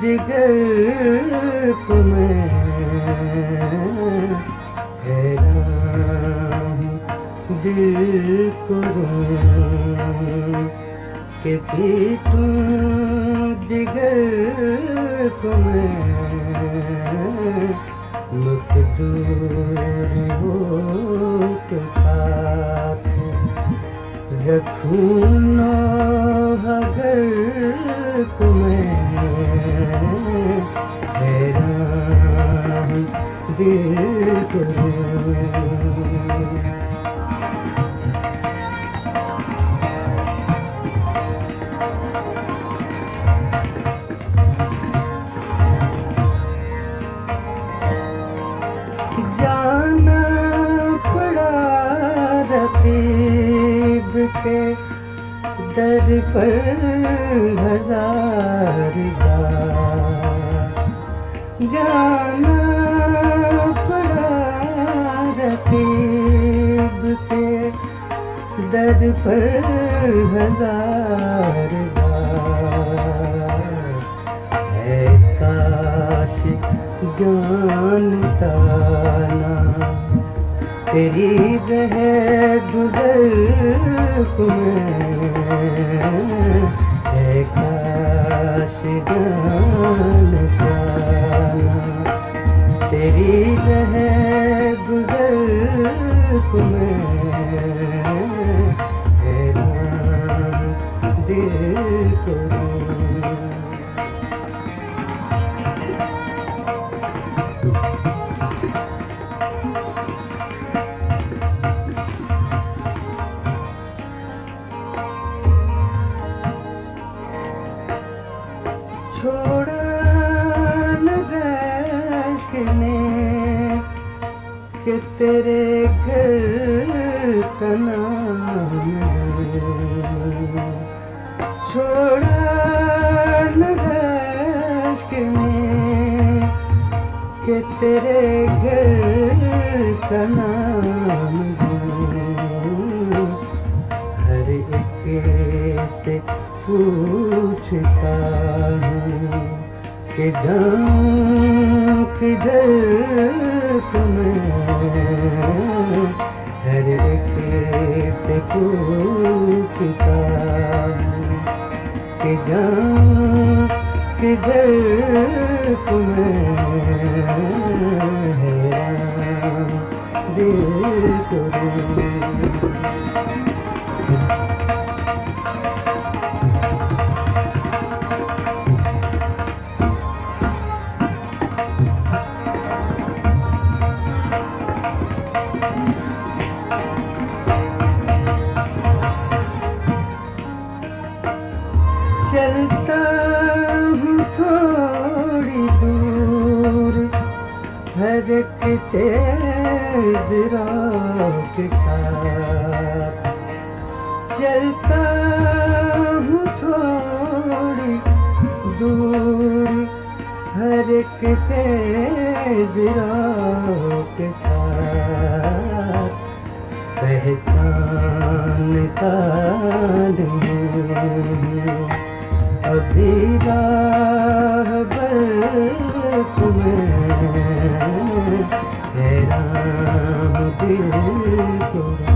جگر کو دل کروں کہ جگر ہو تو رکھوں اگر تمہیں حیران دل تمہیں در پر ہزار بار جانا پڑا رقیب کے در پر ہزار بار کاش جانتا نا قریب ہے گزر کو ہے۔ کاش جانتا نا تیری گزر تمہیں رشک کہ تیرے گھر کا چھوڑا نہ کہ تیرے گھر کا ہر ایک سے پوچھتا ہوں کہ جاؤں کدھر تمہیں ہر ایک سے پوچھتا کہ جاؤں کدھر تمہیں دل ہر ایک تیز راہ کے ساتھ چلتا ہوں تھوڑی دور، ہر ایک تیز راہ کے ساتھ پہچانتا نہیں ابھی تمہیں حیران دل کو